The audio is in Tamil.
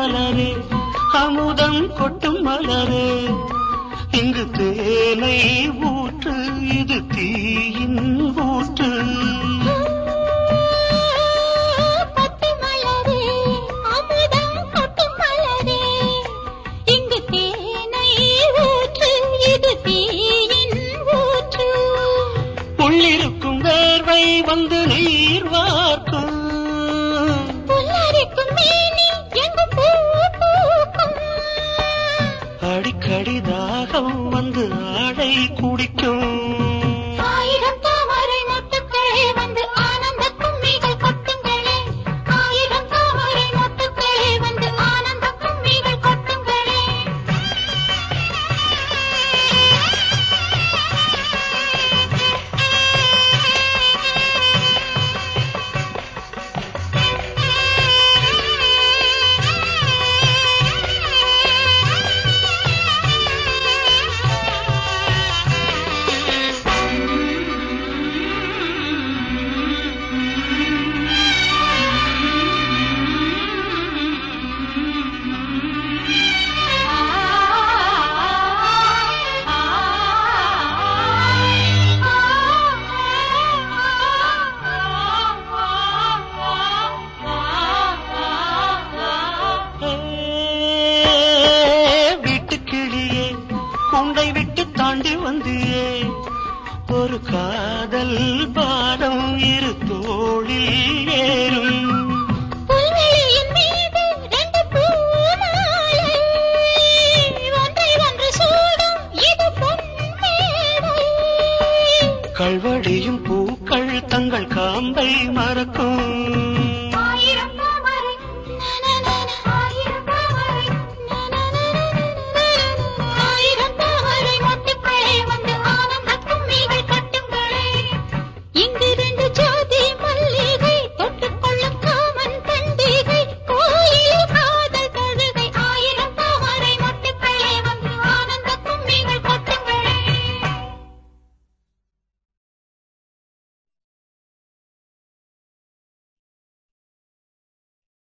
மலரே அமுதம் கொட்டும் மலரே. இங்கு தேனை ஊற்று இது தீயின் ஊற்று. உள்ளிருக்கும் வேர்வை வந்து நீர் வார்க்கும். அடிக்கடி தாகம் வந்து ஆடை குடிக்கும். தாண்டி வந்தியே ஒரு காதல் பாடம் இரு தோளில் ஏறும் கல்வடியும் பூக்கள் தங்கள் காம்பை மறக்கும்.